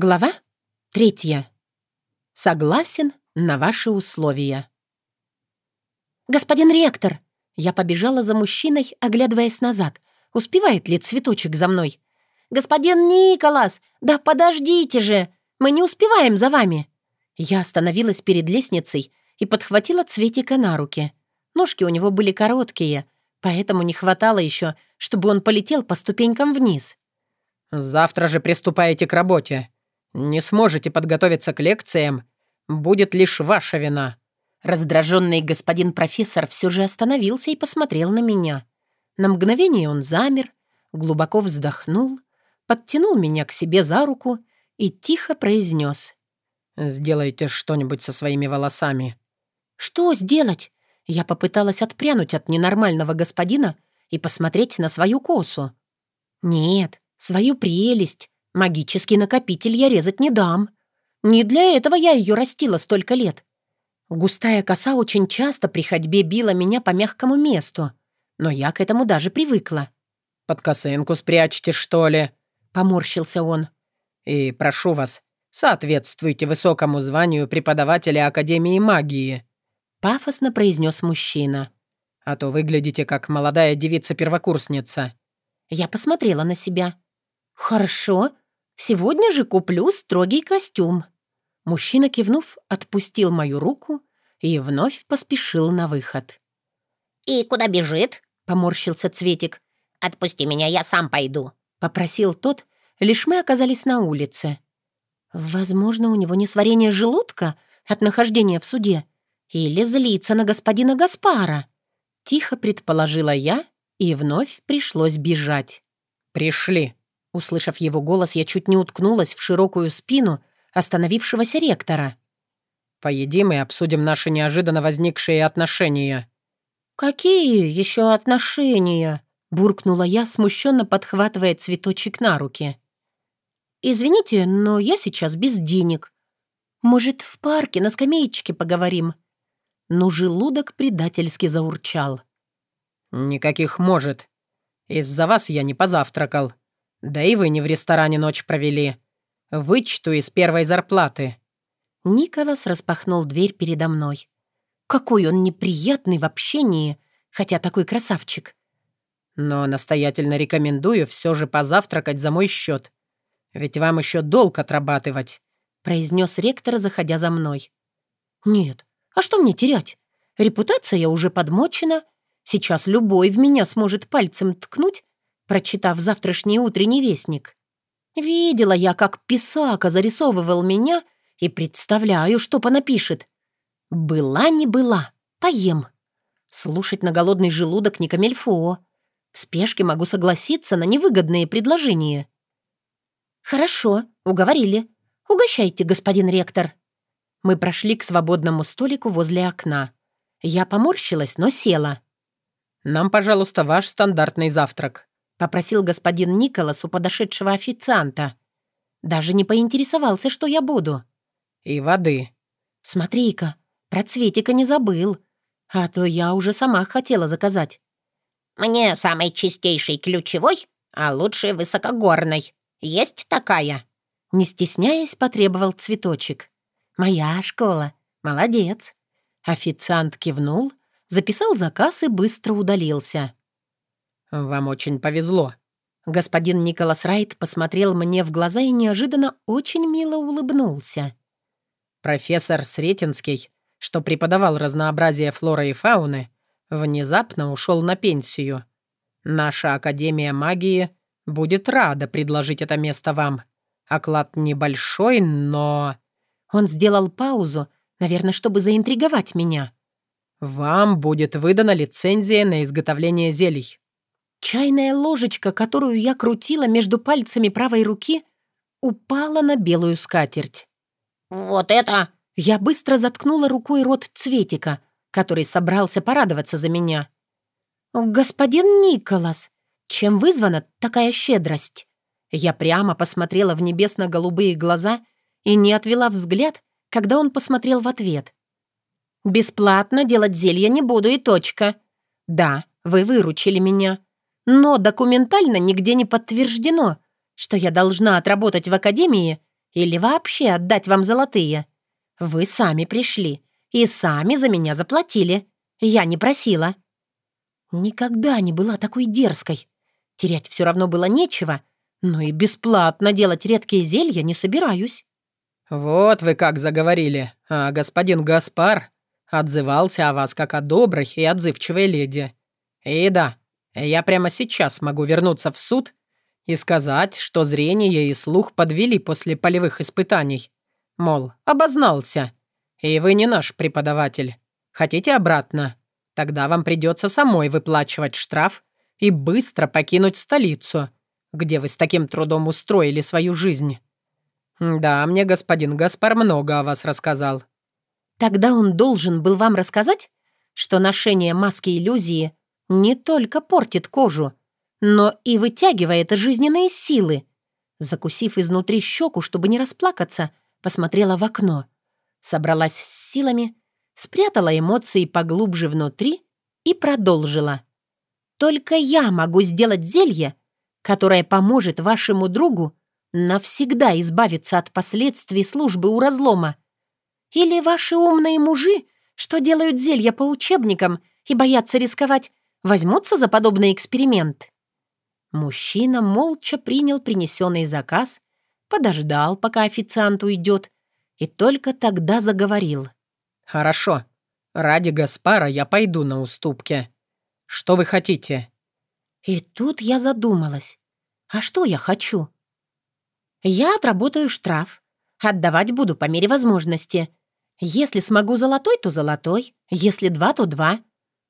Глава третья. Согласен на ваши условия. «Господин ректор!» Я побежала за мужчиной, оглядываясь назад. Успевает ли цветочек за мной? «Господин Николас! Да подождите же! Мы не успеваем за вами!» Я остановилась перед лестницей и подхватила Цветика на руки. Ножки у него были короткие, поэтому не хватало еще, чтобы он полетел по ступенькам вниз. «Завтра же приступаете к работе. Не сможете подготовиться к лекциям. Будет лишь ваша вина». Раздраженный господин профессор все же остановился и посмотрел на меня. На мгновение он замер, глубоко вздохнул, подтянул меня к себе за руку и тихо произнес. «Сделайте что-нибудь со своими волосами». «Что сделать?» Я попыталась отпрянуть от ненормального господина и посмотреть на свою косу. «Нет, свою прелесть. Магический накопитель я резать не дам. Не для этого я ее растила столько лет. Густая коса очень часто при ходьбе била меня по мягкому месту, но я к этому даже привыкла. «Под косынку спрячьте, что ли?» — поморщился он. «И прошу вас, соответствуйте высокому званию преподавателя Академии магии», — пафосно произнес мужчина. «А то выглядите как молодая девица-первокурсница». Я посмотрела на себя. «Хорошо, сегодня же куплю строгий костюм». Мужчина, кивнув, отпустил мою руку и вновь поспешил на выход. «И куда бежит?» — поморщился Цветик. «Отпусти меня, я сам пойду», — попросил тот, лишь мы оказались на улице. Возможно, у него несварение желудка от нахождения в суде или злится на господина Гаспара. Тихо предположила я, и вновь пришлось бежать. «Пришли!» Услышав его голос, я чуть не уткнулась в широкую спину остановившегося ректора. «Поедим и обсудим наши неожиданно возникшие отношения». «Какие еще отношения?» — буркнула я, смущенно подхватывая цветочек на руки. «Извините, но я сейчас без денег. Может, в парке на скамеечке поговорим?» Но желудок предательски заурчал. «Никаких «может». Из-за вас я не позавтракал. Да и вы не в ресторане ночь провели. Вычту из первой зарплаты». Николас распахнул дверь передо мной. Какой он неприятный в общении, хотя такой красавчик. Но настоятельно рекомендую все же позавтракать за мой счет. Ведь вам еще долг отрабатывать», — произнес ректор, заходя за мной. «Нет, а что мне терять? Репутация уже подмочена. Сейчас любой в меня сможет пальцем ткнуть, прочитав завтрашний утренний вестник. Видела я, как Писака зарисовывал меня и представляю, что понапишет. Была не была, поем. Слушать на голодный желудок не камельфо. В спешке могу согласиться на невыгодные предложения. Хорошо, уговорили. Угощайте, господин ректор. Мы прошли к свободному столику возле окна. Я поморщилась, но села. «Нам, пожалуйста, ваш стандартный завтрак», — попросил господин Николас у подошедшего официанта. Даже не поинтересовался, что я буду. «И воды». «Смотри-ка, про Цветика не забыл. А то я уже сама хотела заказать». «Мне самый чистейший ключевой, а лучше высокогорной. Есть такая?» Не стесняясь, потребовал цветочек. «Моя школа. Молодец». Официант кивнул, записал заказ и быстро удалился. «Вам очень повезло». Господин Николас Райт посмотрел мне в глаза и неожиданно очень мило улыбнулся. «Профессор Сретенский, что преподавал разнообразие флоры и фауны, внезапно ушел на пенсию. Наша Академия магии будет рада предложить это место вам. Оклад небольшой, но...» Он сделал паузу, наверное, чтобы заинтриговать меня. «Вам будет выдана лицензия на изготовление зелий. Чайная ложечка, которую я крутила между пальцами правой руки, упала на белую скатерть. «Вот это!» Я быстро заткнула рукой рот Цветика, который собрался порадоваться за меня. «Господин Николас, чем вызвана такая щедрость?» Я прямо посмотрела в небесно-голубые глаза и не отвела взгляд, когда он посмотрел в ответ. «Бесплатно делать зелья не буду и точка. Да, вы выручили меня, но документально нигде не подтверждено, что я должна отработать в академии Или вообще отдать вам золотые? Вы сами пришли и сами за меня заплатили. Я не просила. Никогда не была такой дерзкой. Терять все равно было нечего, но и бесплатно делать редкие зелья не собираюсь. «Вот вы как заговорили, а господин Гаспар отзывался о вас как о доброй и отзывчивой леди. И да, я прямо сейчас могу вернуться в суд и сказать, что зрение и слух подвели после полевых испытаний. Мол, обознался. И вы не наш преподаватель. Хотите обратно? Тогда вам придется самой выплачивать штраф и быстро покинуть столицу, где вы с таким трудом устроили свою жизнь. Да, мне господин Гаспар много о вас рассказал. Тогда он должен был вам рассказать, что ношение маски иллюзии не только портит кожу, но и вытягивает жизненные силы. Закусив изнутри щеку, чтобы не расплакаться, посмотрела в окно. Собралась с силами, спрятала эмоции поглубже внутри и продолжила. «Только я могу сделать зелье, которое поможет вашему другу навсегда избавиться от последствий службы у разлома. Или ваши умные мужи, что делают зелья по учебникам и боятся рисковать, возьмутся за подобный эксперимент?» Мужчина молча принял принесенный заказ, подождал, пока официант уйдет, и только тогда заговорил. «Хорошо. Ради Гаспара я пойду на уступки. Что вы хотите?» И тут я задумалась. А что я хочу? Я отработаю штраф. Отдавать буду по мере возможности. Если смогу золотой, то золотой. Если два, то два.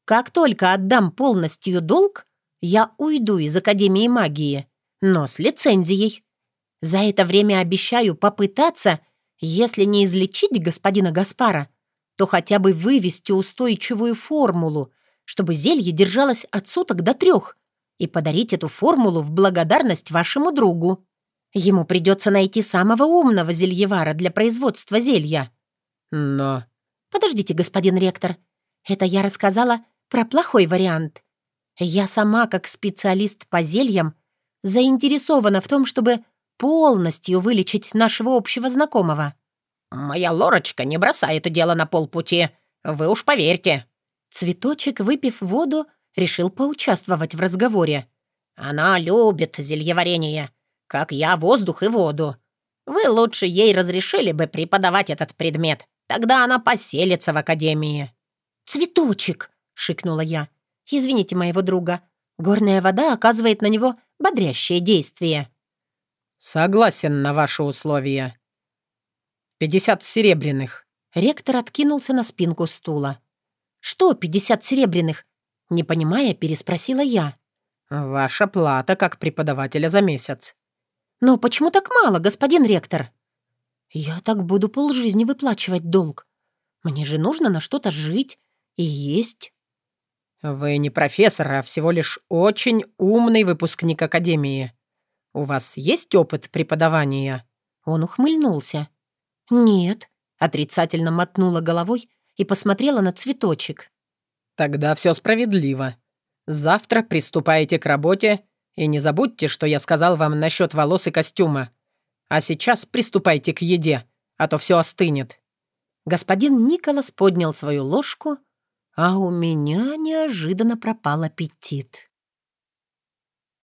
Как только отдам полностью долг, я уйду из Академии магии, но с лицензией. За это время обещаю попытаться, если не излечить господина Гаспара, то хотя бы вывести устойчивую формулу, чтобы зелье держалось от суток до трех, и подарить эту формулу в благодарность вашему другу. Ему придется найти самого умного зельевара для производства зелья. Но... Подождите, господин ректор. Это я рассказала про плохой вариант. Я сама, как специалист по зельям, заинтересована в том, чтобы полностью вылечить нашего общего знакомого». «Моя Лорочка не бросает дело на полпути. Вы уж поверьте». Цветочек, выпив воду, решил поучаствовать в разговоре. «Она любит зельеварение, как я воздух и воду. Вы лучше ей разрешили бы преподавать этот предмет. Тогда она поселится в академии». «Цветочек!» — шикнула я. Извините моего друга. Горная вода оказывает на него бодрящее действие». «Согласен на ваши условия. Пятьдесят серебряных». Ректор откинулся на спинку стула. «Что пятьдесят серебряных?» Не понимая, переспросила я. «Ваша плата как преподавателя за месяц». «Но почему так мало, господин ректор?» «Я так буду полжизни выплачивать долг. Мне же нужно на что-то жить и есть». «Вы не профессор, а всего лишь очень умный выпускник Академии. У вас есть опыт преподавания?» Он ухмыльнулся. «Нет», — отрицательно мотнула головой и посмотрела на цветочек. «Тогда все справедливо. Завтра приступаете к работе, и не забудьте, что я сказал вам насчет волос и костюма. А сейчас приступайте к еде, а то все остынет». Господин Николас поднял свою ложку, а у меня неожиданно пропал аппетит.